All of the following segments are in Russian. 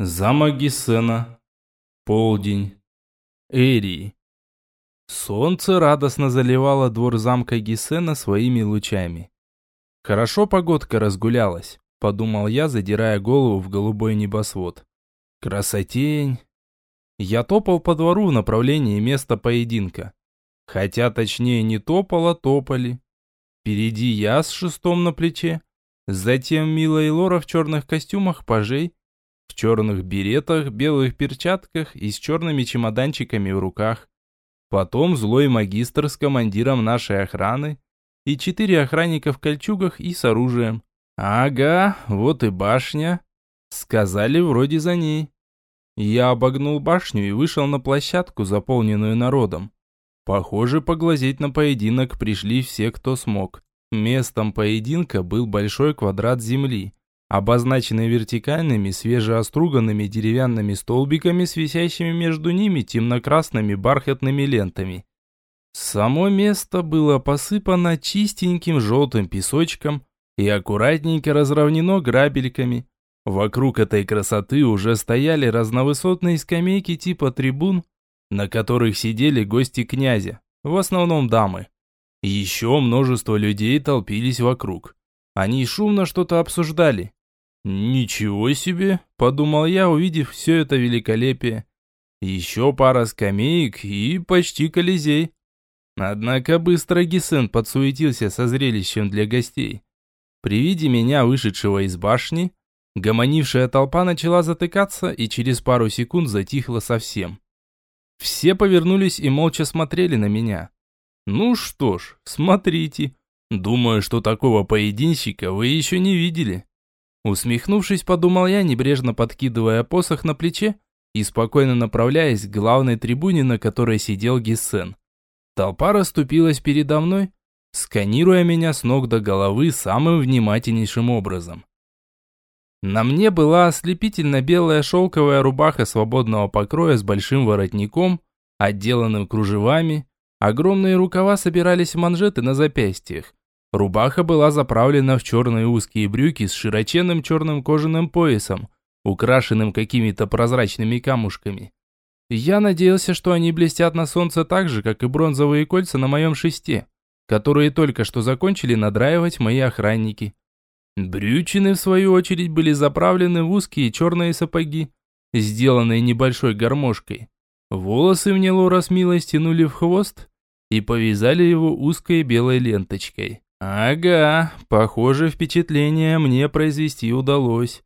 Замок Гессена. Полдень. Эрии. Солнце радостно заливало двор замка Гессена своими лучами. Хорошо погодка разгулялась, подумал я, задирая голову в голубой небосвод. Красотень. Я топал по двору в направлении места поединка. Хотя точнее не топал, а топали. Впереди я с шестом на плече, затем Мила и Лора в черных костюмах пажей, в черных беретах, белых перчатках и с черными чемоданчиками в руках. Потом злой магистр с командиром нашей охраны и четыре охранника в кольчугах и с оружием. Ага, вот и башня. Сказали вроде за ней. Я обогнул башню и вышел на площадку, заполненную народом. Похоже, поглазеть на поединок пришли все, кто смог. Местом поединка был большой квадрат земли, обозначенный вертикальными свежеоструганными деревянными столбиками с висящими между ними темно-красными бархатными лентами. Само место было посыпано чистеньким желтым песочком и аккуратненько разровнено грабельками. Вокруг этой красоты уже стояли разновысотные скамейки типа трибун, на которых сидели гости князя, в основном дамы. Еще множество людей толпились вокруг. Они шумно что-то обсуждали, «Ничего себе!» – подумал я, увидев все это великолепие. Еще пара скамеек и почти колизей. Однако быстро Гесен подсуетился со зрелищем для гостей. При виде меня, вышедшего из башни, гомонившая толпа начала затыкаться и через пару секунд затихла совсем. Все повернулись и молча смотрели на меня. Ну что ж, смотрите. Думаю, что такого поединщика вы еще не видели. Усмехнувшись, подумал я, небрежно подкидывая посох на плече и спокойно направляясь к главной трибуне, на которой сидел Гессен. Толпа расступилась передо мной, сканируя меня с ног до головы самым внимательнейшим образом. На мне была ослепительно белая шелковая рубаха свободного покроя с большим воротником, отделанным кружевами, огромные рукава собирались в манжеты на запястьях, Рубаха была заправлена в черные узкие брюки с широченным черным кожаным поясом, украшенным какими-то прозрачными камушками. Я надеялся, что они блестят на солнце так же, как и бронзовые кольца на моем шесте, которые только что закончили надраивать мои охранники. Брючины, в свою очередь, были заправлены в узкие черные сапоги, сделанные небольшой гармошкой. Волосы мне Лора с милой стянули в хвост и повязали его узкой белой ленточкой. Ага, похоже, впечатление мне произвести удалось.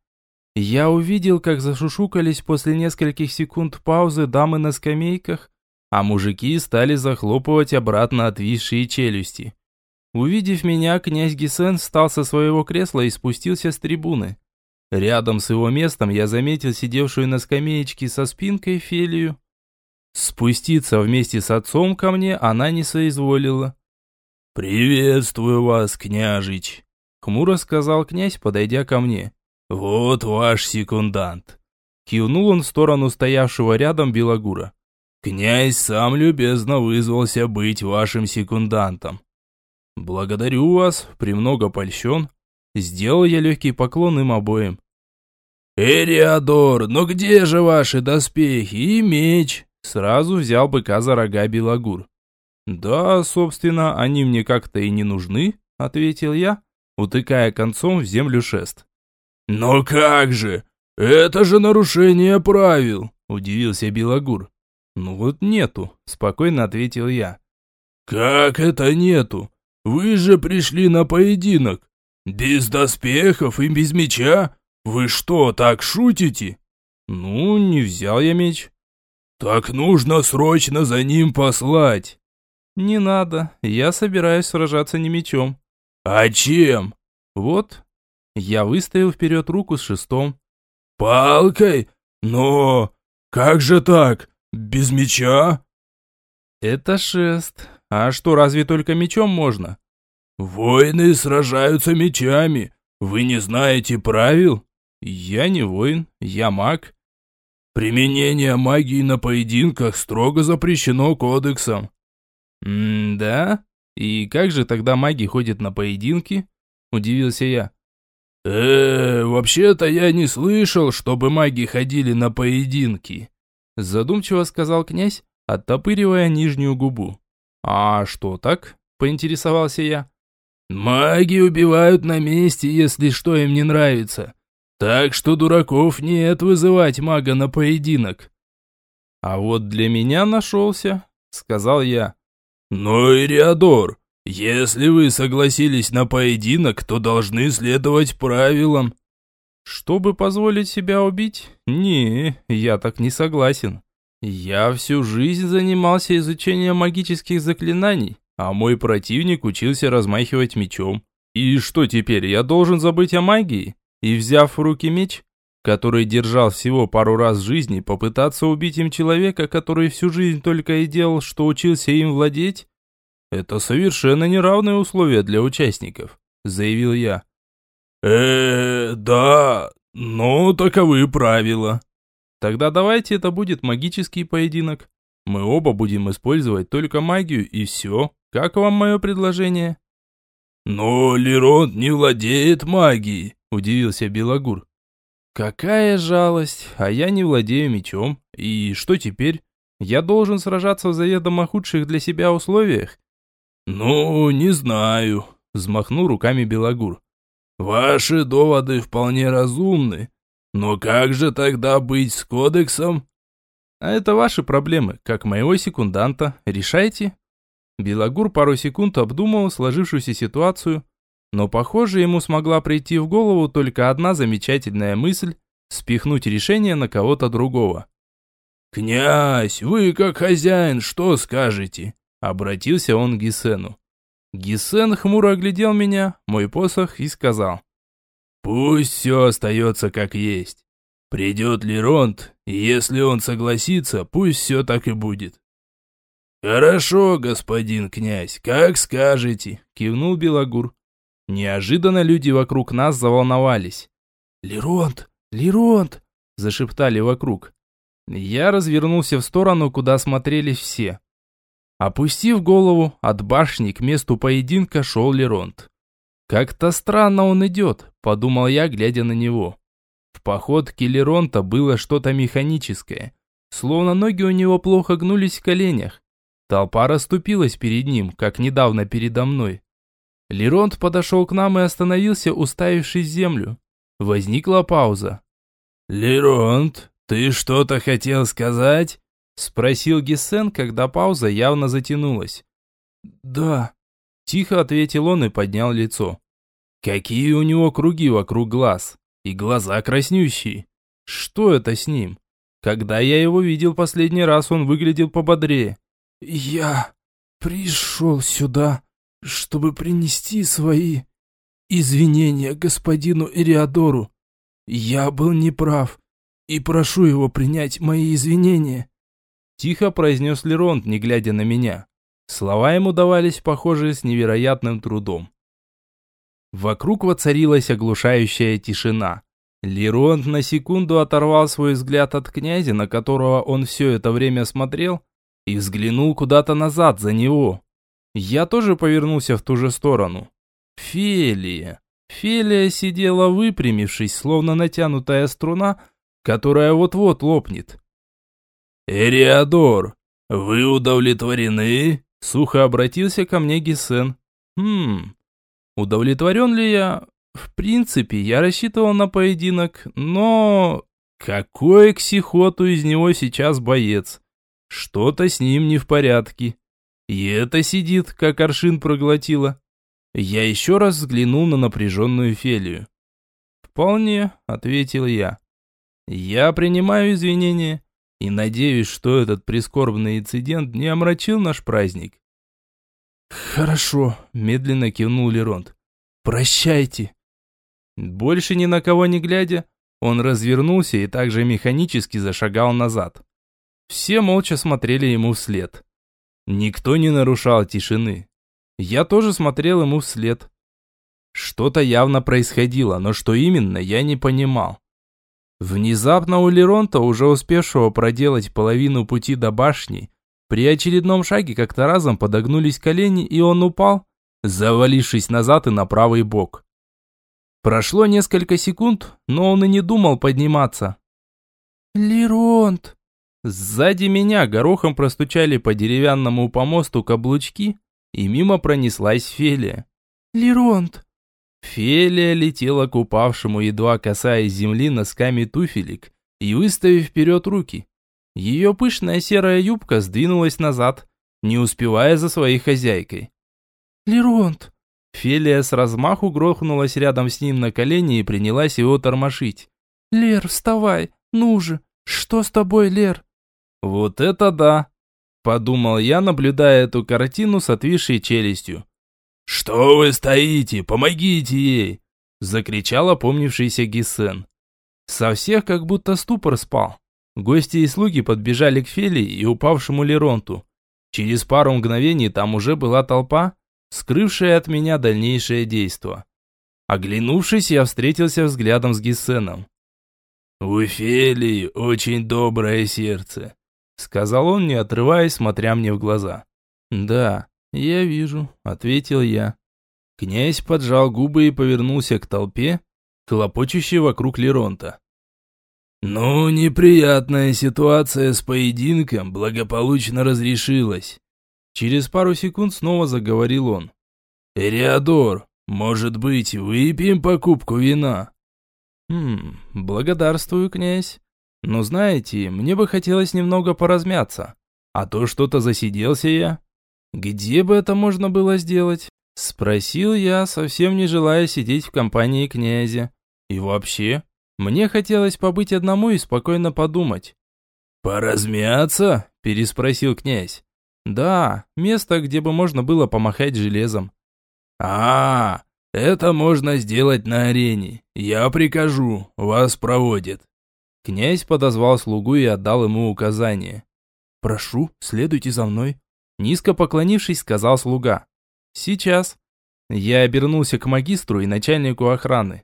Я увидел, как зашушукались после нескольких секунд паузы дамы на скамейках, а мужики стали захлопывать обратно отвисшие челюсти. Увидев меня, князь Гесен встал со своего кресла и спустился с трибуны. Рядом с его местом я заметил сидевшую на скамеечке со спинкой Фелию. Спуститься вместе с отцом ко мне она не соизволила. «Приветствую вас, княжич», — хмуро сказал князь, подойдя ко мне. «Вот ваш секундант». Кивнул он в сторону стоявшего рядом Белогура. «Князь сам любезно вызвался быть вашим секундантом». «Благодарю вас, премного польщен». Сделал я легкий поклон им обоим. «Эриадор, но где же ваши доспехи и меч?» Сразу взял быка за рога Белогур. «Да, собственно, они мне как-то и не нужны», — ответил я, утыкая концом в землю шест. «Но как же? Это же нарушение правил!» — удивился Белогур. «Ну вот нету», — спокойно ответил я. «Как это нету? Вы же пришли на поединок. Без доспехов и без меча? Вы что, так шутите?» «Ну, не взял я меч». «Так нужно срочно за ним послать». «Не надо, я собираюсь сражаться не мечом». «А чем?» «Вот». Я выставил вперед руку с шестом. «Палкой? Но как же так? Без меча?» «Это шест. А что, разве только мечом можно?» «Воины сражаются мечами. Вы не знаете правил?» «Я не воин, я маг». «Применение магии на поединках строго запрещено кодексом. «М-да? И как же тогда маги ходят на поединки?» – удивился я. э вообще-то я не слышал, чтобы маги ходили на поединки», задумчиво сказал князь, оттопыривая нижнюю губу. «А что так?» – поинтересовался я. «Маги убивают на месте, если что им не нравится. Так что дураков нет вызывать мага на поединок». «А вот для меня нашелся», – сказал я. «Но, Ириадор, если вы согласились на поединок, то должны следовать правилам». «Чтобы позволить себя убить? Не, я так не согласен. Я всю жизнь занимался изучением магических заклинаний, а мой противник учился размахивать мечом. И что теперь, я должен забыть о магии? И взяв в руки меч, который держал всего пару раз в жизни, попытаться убить им человека, который всю жизнь только и делал, что учился им владеть? Это совершенно неравные условия для участников, заявил я. э да, но таковы правила. Тогда давайте это будет магический поединок. Мы оба будем использовать только магию и все. Как вам мое предложение? Но Лерон не владеет магией, удивился Белогур. Какая жалость, а я не владею мечом. И что теперь? Я должен сражаться в заведомо худших для себя условиях? Ну, не знаю, взмахнул руками Белогур. Ваши доводы вполне разумны, но как же тогда быть с кодексом? А это ваши проблемы, как моего секунданта. Решайте. Белогур пару секунд обдумал сложившуюся ситуацию, но, похоже, ему смогла прийти в голову только одна замечательная мысль – спихнуть решение на кого-то другого. «Князь, вы как хозяин, что скажете?» – обратился он к Гисену. Гисен хмуро оглядел меня, мой посох, и сказал. «Пусть все остается как есть. Придет Леронт, и если он согласится, пусть все так и будет». «Хорошо, господин князь, как скажете», – кивнул Белогур. Неожиданно люди вокруг нас заволновались. «Леронт! Леронт!» – зашептали вокруг. Я развернулся в сторону, куда смотрели все. Опустив голову, от башни к месту поединка шел Леронт. «Как-то странно он идет», – подумал я, глядя на него. В походке Леронта было что-то механическое, словно ноги у него плохо гнулись в коленях. Толпа расступилась перед ним, как недавно передо мной. Леронт подошел к нам и остановился, уставившись в землю. Возникла пауза. «Леронт, ты что-то хотел сказать?» Спросил Гессен, когда пауза явно затянулась. «Да», – тихо ответил он и поднял лицо. Какие у него круги вокруг глаз. И глаза краснющие. Что это с ним? Когда я его видел последний раз, он выглядел пободрее. «Я пришел сюда, чтобы принести свои извинения господину Ириадору. Я был неправ и прошу его принять мои извинения». Тихо произнес Леронт, не глядя на меня. Слова ему давались, похоже, с невероятным трудом. Вокруг воцарилась оглушающая тишина. Леронт на секунду оторвал свой взгляд от князя, на которого он все это время смотрел, и взглянул куда-то назад за него. Я тоже повернулся в ту же сторону. Фелия. Фелия сидела выпрямившись, словно натянутая струна, которая вот-вот лопнет. «Эриадор, вы удовлетворены?» Сухо обратился ко мне Гесен. «Хм, удовлетворен ли я? В принципе, я рассчитывал на поединок, но... Какой к сихоту из него сейчас боец? Что-то с ним не в порядке. И это сидит, как аршин проглотила. Я еще раз взглянул на напряженную Фелию. «Вполне», — ответил я. «Я принимаю извинения и надеюсь, что этот прискорбный инцидент не омрачил наш праздник». «Хорошо», — медленно кивнул Леронт. «Прощайте». Больше ни на кого не глядя, он развернулся и также механически зашагал назад. Все молча смотрели ему вслед. Никто не нарушал тишины. Я тоже смотрел ему вслед. Что-то явно происходило, но что именно, я не понимал. Внезапно у Леронта, уже успевшего проделать половину пути до башни, при очередном шаге как-то разом подогнулись колени, и он упал, завалившись назад и на правый бок. Прошло несколько секунд, но он и не думал подниматься. «Леронт!» Сзади меня горохом простучали по деревянному помосту каблучки, и мимо пронеслась Фелия. «Леронт!» Фелия летела к упавшему, едва касаясь земли носками туфелек и выставив вперед руки. Ее пышная серая юбка сдвинулась назад, не успевая за своей хозяйкой. «Леронт!» Фелия с размаху грохнулась рядом с ним на колени и принялась его тормошить. «Лер, вставай! Ну же! Что с тобой, Лер?» «Вот это да!» – подумал я, наблюдая эту картину с отвисшей челюстью. «Что вы стоите? Помогите ей!» – закричал опомнившийся Гиссен. Со всех как будто ступор спал. Гости и слуги подбежали к Фелии и упавшему Леронту. Через пару мгновений там уже была толпа, скрывшая от меня дальнейшее действо. Оглянувшись, я встретился взглядом с Гиссеном. «У Фелии очень доброе сердце», — сказал он, не отрываясь, смотря мне в глаза. «Да, я вижу», — ответил я. Князь поджал губы и повернулся к толпе, хлопочущей вокруг Леронта. «Ну, неприятная ситуация с поединком благополучно разрешилась». Через пару секунд снова заговорил он. «Эриадор, может быть, выпьем покупку вина?» «Хм, благодарствую, князь. Но знаете, мне бы хотелось немного поразмяться. А то что-то засиделся я. Где бы это можно было сделать?» Спросил я, совсем не желая сидеть в компании князя. И вообще, мне хотелось побыть одному и спокойно подумать. «Поразмяться?» – переспросил князь. «Да, место, где бы можно было помахать железом». «А, это можно сделать на арене. Я прикажу, вас проводят». Князь подозвал слугу и отдал ему указание. «Прошу, следуйте за мной», – низко поклонившись, сказал слуга. «Сейчас». Я обернулся к магистру и начальнику охраны.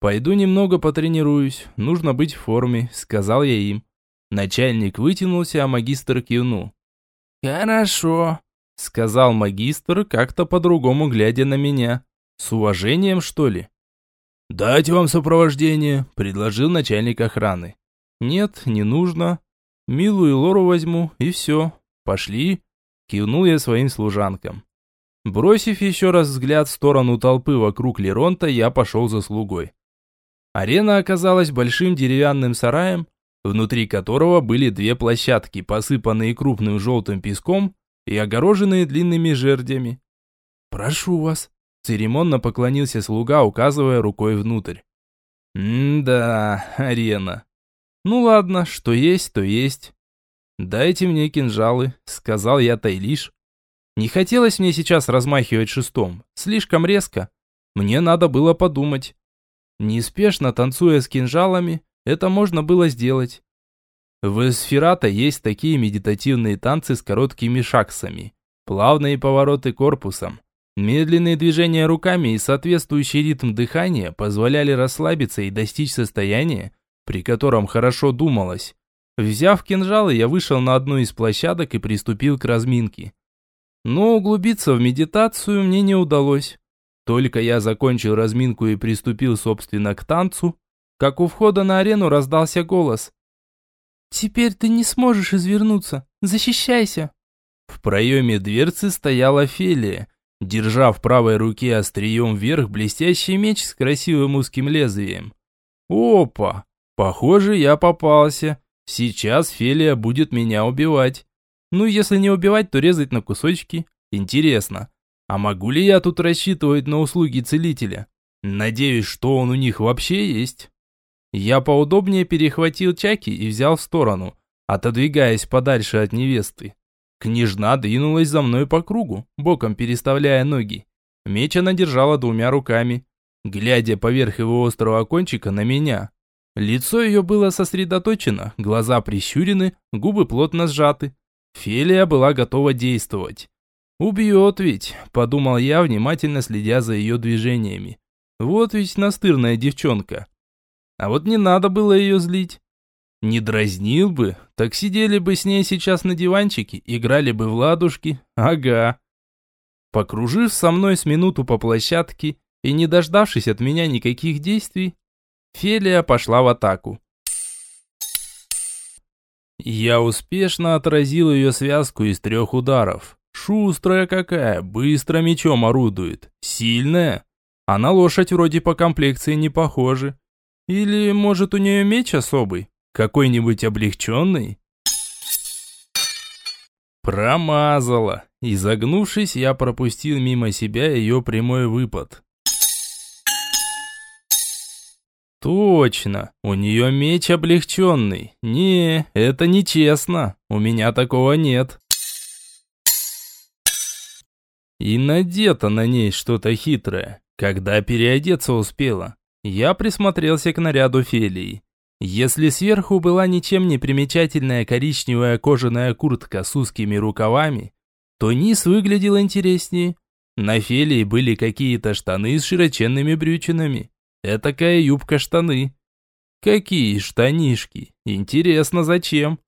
«Пойду немного потренируюсь, нужно быть в форме», — сказал я им. Начальник вытянулся, а магистр кивнул. «Хорошо», — сказал магистр, как-то по-другому глядя на меня. «С уважением, что ли?» «Дать вам сопровождение», — предложил начальник охраны. «Нет, не нужно. Милую Лору возьму, и все. Пошли», — кивнул я своим служанкам. Бросив еще раз взгляд в сторону толпы вокруг Леронта, я пошел за слугой. Арена оказалась большим деревянным сараем, внутри которого были две площадки, посыпанные крупным желтым песком и огороженные длинными жердями. «Прошу вас», – церемонно поклонился слуга, указывая рукой внутрь. «М-да, арена. Ну ладно, что есть, то есть. Дайте мне кинжалы», – сказал я Тайлиш. Не хотелось мне сейчас размахивать шестом, слишком резко. Мне надо было подумать. Неспешно танцуя с кинжалами, это можно было сделать. В эсферата есть такие медитативные танцы с короткими шаксами, плавные повороты корпусом, медленные движения руками и соответствующий ритм дыхания позволяли расслабиться и достичь состояния, при котором хорошо думалось. Взяв кинжалы, я вышел на одну из площадок и приступил к разминке. Но углубиться в медитацию мне не удалось. Только я закончил разминку и приступил, собственно, к танцу, как у входа на арену раздался голос. «Теперь ты не сможешь извернуться. Защищайся!» В проеме дверцы стояла Фелия, держа в правой руке острием вверх блестящий меч с красивым узким лезвием. «Опа! Похоже, я попался. Сейчас Фелия будет меня убивать. Ну, если не убивать, то резать на кусочки. Интересно, а могу ли я тут рассчитывать на услуги целителя? Надеюсь, что он у них вообще есть. Я поудобнее перехватил чаки и взял в сторону, отодвигаясь подальше от невесты. Княжна двинулась за мной по кругу, боком переставляя ноги. Меч она держала двумя руками, глядя поверх его острого кончика на меня. Лицо ее было сосредоточено, глаза прищурены, губы плотно сжаты. Фелия была готова действовать. «Убьет ведь», – подумал я, внимательно следя за ее движениями. «Вот ведь настырная девчонка. А вот не надо было ее злить. Не дразнил бы, так сидели бы с ней сейчас на диванчике, играли бы в ладушки. Ага». Покружив со мной с минуту по площадке, и не дождавшись от меня никаких действий, Фелия пошла в атаку. Я успешно отразил ее связку из трех ударов. Шустрая какая, быстро мечом орудует. Сильная. А на лошадь вроде по комплекции не похожи. Или, может, у нее меч особый? Какой-нибудь облегченный? Промазала. Изогнувшись, я пропустил мимо себя ее прямой выпад. Точно, у нее меч облегченный. Не, это нечестно. У меня такого нет. И надето на ней что-то хитрое. Когда переодеться успела, я присмотрелся к наряду Фелии. Если сверху была ничем не примечательная коричневая кожаная куртка с узкими рукавами, то низ выглядел интереснее. На Фелии были какие-то штаны с широченными брючинами. Этакая юбка-штаны. Какие штанишки? Интересно, зачем?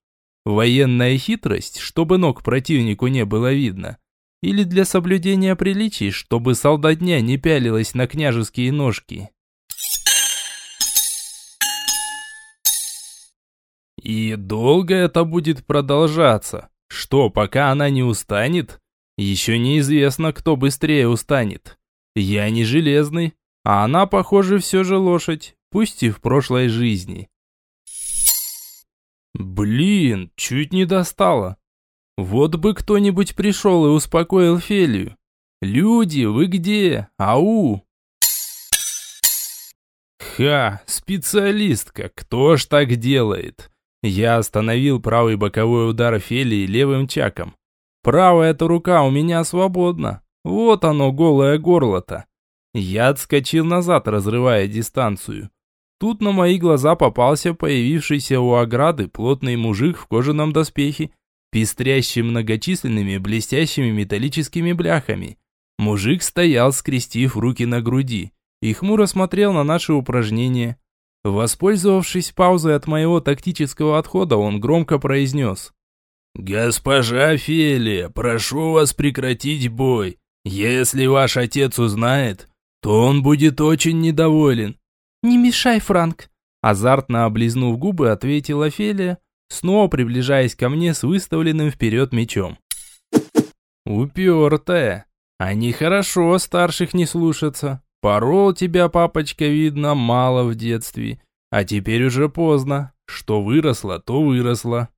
Военная хитрость, чтобы ног противнику не было видно? Или для соблюдения приличий, чтобы солдатня не пялилась на княжеские ножки? И долго это будет продолжаться? Что, пока она не устанет? Еще неизвестно, кто быстрее устанет. Я не железный, а она, похоже, все же лошадь, пусть и в прошлой жизни. Блин, чуть не достала. Вот бы кто-нибудь пришел и успокоил Фелию. Люди, вы где? Ау! Ха, специалистка, кто ж так делает? Я остановил правый боковой удар Фелии левым чаком. Правая эта рука у меня свободна. Вот оно, голое горло-то. Я отскочил назад, разрывая дистанцию. Тут на мои глаза попался появившийся у ограды плотный мужик в кожаном доспехе, пестрящий многочисленными блестящими металлическими бляхами. Мужик стоял, скрестив руки на груди, и хмуро смотрел на наши упражнения. Воспользовавшись паузой от моего тактического отхода, он громко произнес. «Госпожа Фелия, прошу вас прекратить бой. Если ваш отец узнает, то он будет очень недоволен». «Не мешай, Франк!» Азартно облизнув губы, ответила Фелия, снова приближаясь ко мне с выставленным вперед мечом. «Упертая! Они хорошо старших не слушаться. Порол тебя, папочка, видно, мало в детстве, а теперь уже поздно. Что выросло, то выросло.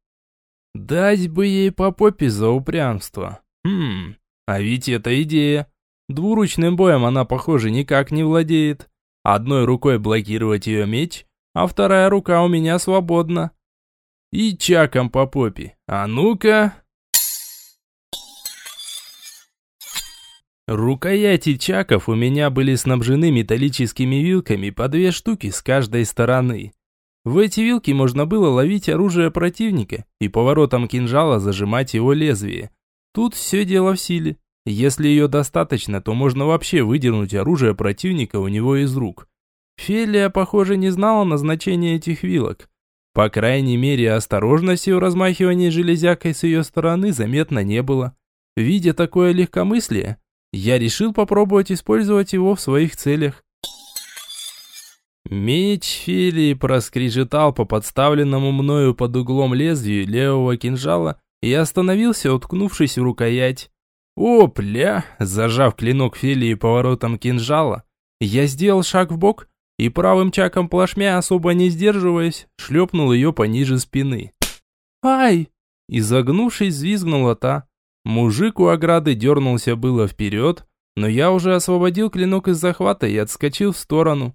Дать бы ей по попе за упрямство. Хм, а ведь это идея. Двуручным боем она, похоже, никак не владеет. Одной рукой блокировать ее меч, а вторая рука у меня свободна. И чаком по попе. А ну-ка... Рукояти чаков у меня были снабжены металлическими вилками по две штуки с каждой стороны. В эти вилки можно было ловить оружие противника и поворотом кинжала зажимать его лезвие. Тут все дело в силе. Если ее достаточно, то можно вообще выдернуть оружие противника у него из рук. Фелия, похоже, не знала назначения этих вилок. По крайней мере, осторожности в размахивании железякой с ее стороны заметно не было. Видя такое легкомыслие, я решил попробовать использовать его в своих целях. Меч Фелии проскрежетал по подставленному мною под углом лезвию левого кинжала и остановился, уткнувшись в рукоять. Опля! Зажав клинок Фелии поворотом кинжала, я сделал шаг в бок и правым чаком плашмя, особо не сдерживаясь, шлепнул ее пониже спины. «Ай!» Изогнувшись, взвизгнула та. Мужик у ограды дернулся было вперед, но я уже освободил клинок из захвата и отскочил в сторону.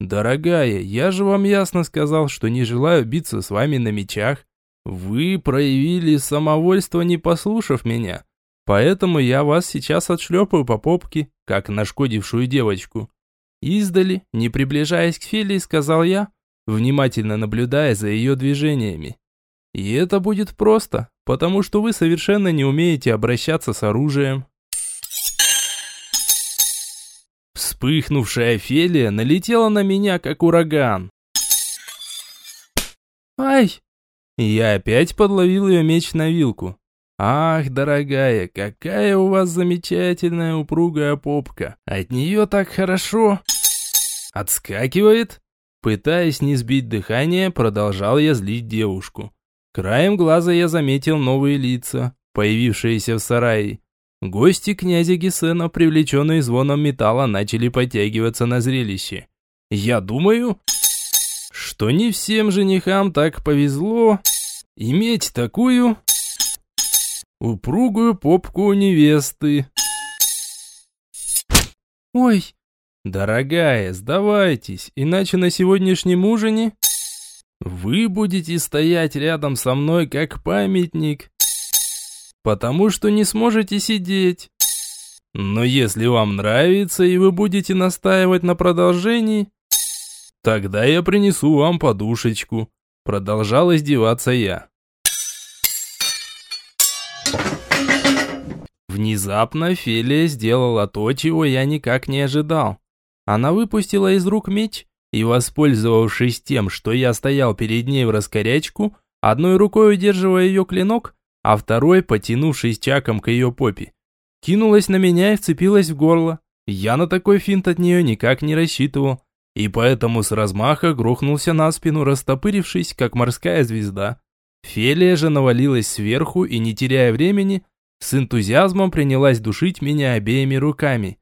«Дорогая, я же вам ясно сказал, что не желаю биться с вами на мечах. Вы проявили самовольство, не послушав меня, поэтому я вас сейчас отшлепаю по попке, как нашкодившую девочку». Издали, не приближаясь к Фелии, сказал я, внимательно наблюдая за ее движениями. И это будет просто, потому что вы совершенно не умеете обращаться с оружием. Вспыхнувшая Фелия налетела на меня, как ураган. «Ай!» Я опять подловил ее меч на вилку. Ах, дорогая, какая у вас замечательная упругая попка. От нее так хорошо. Отскакивает. Пытаясь не сбить дыхание, продолжал я злить девушку. Краем глаза я заметил новые лица, появившиеся в сарае. Гости князя Гесена, привлеченные звоном металла, начали подтягиваться на зрелище. Я думаю, что не всем женихам так повезло иметь такую упругую попку невесты. Ой, дорогая, сдавайтесь, иначе на сегодняшнем ужине вы будете стоять рядом со мной как памятник потому что не сможете сидеть. Но если вам нравится и вы будете настаивать на продолжении, тогда я принесу вам подушечку. Продолжал издеваться я. Внезапно Фелия сделала то, чего я никак не ожидал. Она выпустила из рук меч и, воспользовавшись тем, что я стоял перед ней в раскорячку, одной рукой удерживая ее клинок, а второй, потянувшись чаком к ее попе, кинулась на меня и вцепилась в горло. Я на такой финт от нее никак не рассчитывал, и поэтому с размаха грохнулся на спину, растопырившись, как морская звезда. Фелия же навалилась сверху и, не теряя времени, с энтузиазмом принялась душить меня обеими руками.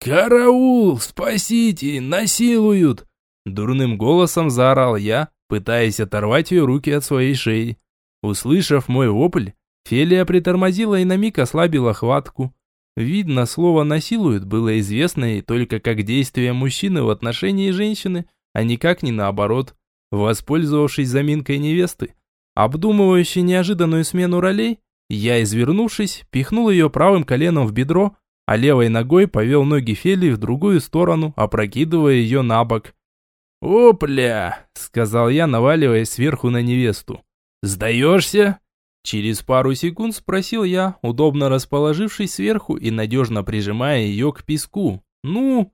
«Караул! Спасите! Насилуют!» Дурным голосом заорал я, пытаясь оторвать ее руки от своей шеи. Услышав мой вопль, Фелия притормозила и на миг ослабила хватку. Видно, слово «насилуют» было известно ей только как действие мужчины в отношении женщины, а никак не наоборот. Воспользовавшись заминкой невесты, обдумывающей неожиданную смену ролей, я, извернувшись, пихнул ее правым коленом в бедро, а левой ногой повел ноги Фелии в другую сторону, опрокидывая ее на бок. «Опля!» – сказал я, наваливаясь сверху на невесту. «Сдаешься?» Через пару секунд спросил я, удобно расположившись сверху и надежно прижимая ее к песку. «Ну?»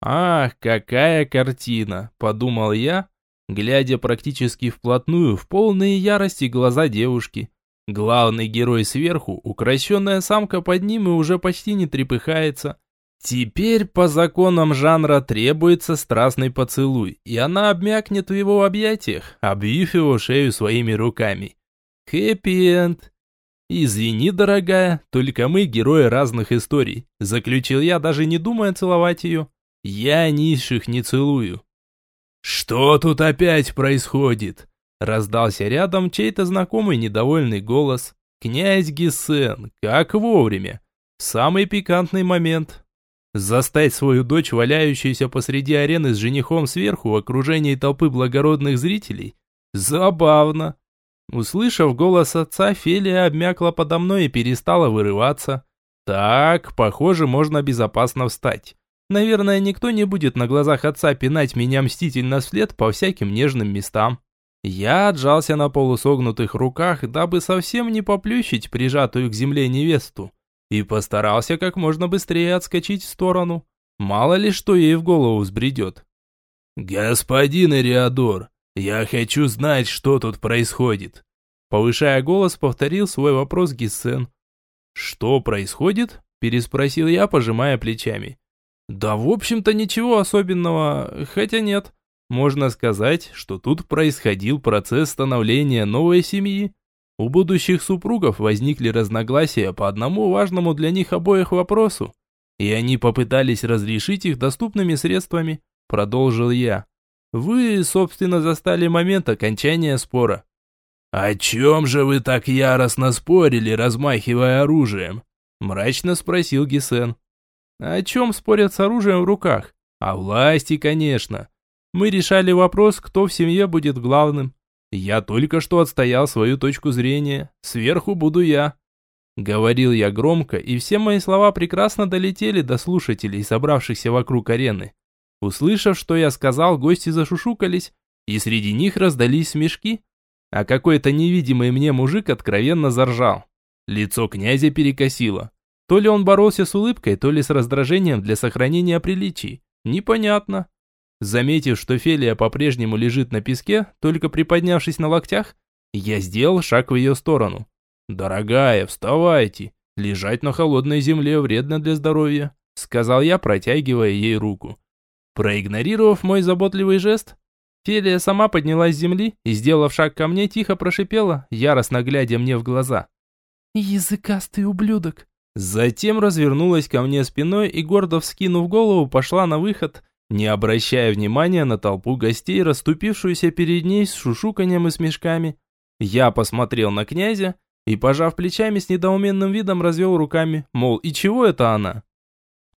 «Ах, какая картина!» – подумал я, глядя практически вплотную в полные ярости глаза девушки. Главный герой сверху, укращенная самка под ним и уже почти не трепыхается. Теперь по законам жанра требуется страстный поцелуй, и она обмякнет в его объятиях, обвив его шею своими руками. Хэппи-энд. «Извини, дорогая, только мы герои разных историй», заключил я, даже не думая целовать ее. «Я низших не целую». «Что тут опять происходит?» Раздался рядом чей-то знакомый недовольный голос. «Князь Гесен, как вовремя!» Самый пикантный момент. Застать свою дочь, валяющуюся посреди арены с женихом сверху в окружении толпы благородных зрителей? Забавно. Услышав голос отца, Фелия обмякла подо мной и перестала вырываться. Так, похоже, можно безопасно встать. Наверное, никто не будет на глазах отца пинать меня мстительно вслед по всяким нежным местам. Я отжался на полусогнутых руках, дабы совсем не поплющить прижатую к земле невесту и постарался как можно быстрее отскочить в сторону. Мало ли что ей в голову взбредет. «Господин Эриадор, я хочу знать, что тут происходит!» Повышая голос, повторил свой вопрос Гиссен. «Что происходит?» – переспросил я, пожимая плечами. «Да, в общем-то, ничего особенного, хотя нет. Можно сказать, что тут происходил процесс становления новой семьи. У будущих супругов возникли разногласия по одному важному для них обоих вопросу, и они попытались разрешить их доступными средствами, продолжил я. Вы, собственно, застали момент окончания спора. «О чем же вы так яростно спорили, размахивая оружием?» Мрачно спросил Гисен. «О чем спорят с оружием в руках? О власти, конечно. Мы решали вопрос, кто в семье будет главным. Я только что отстоял свою точку зрения. Сверху буду я. Говорил я громко, и все мои слова прекрасно долетели до слушателей, собравшихся вокруг арены. Услышав, что я сказал, гости зашушукались, и среди них раздались смешки, а какой-то невидимый мне мужик откровенно заржал. Лицо князя перекосило. То ли он боролся с улыбкой, то ли с раздражением для сохранения приличий. Непонятно. Заметив, что Фелия по-прежнему лежит на песке, только приподнявшись на локтях, я сделал шаг в ее сторону. «Дорогая, вставайте. Лежать на холодной земле вредно для здоровья», сказал я, протягивая ей руку. Проигнорировав мой заботливый жест, Фелия сама поднялась с земли и, сделав шаг ко мне, тихо прошипела, яростно глядя мне в глаза. «Языкастый ублюдок!» Затем развернулась ко мне спиной и, гордо вскинув голову, пошла на выход, не обращая внимания на толпу гостей, расступившуюся перед ней с шушуканьем и смешками. Я посмотрел на князя и, пожав плечами с недоуменным видом, развел руками, мол, и чего это она?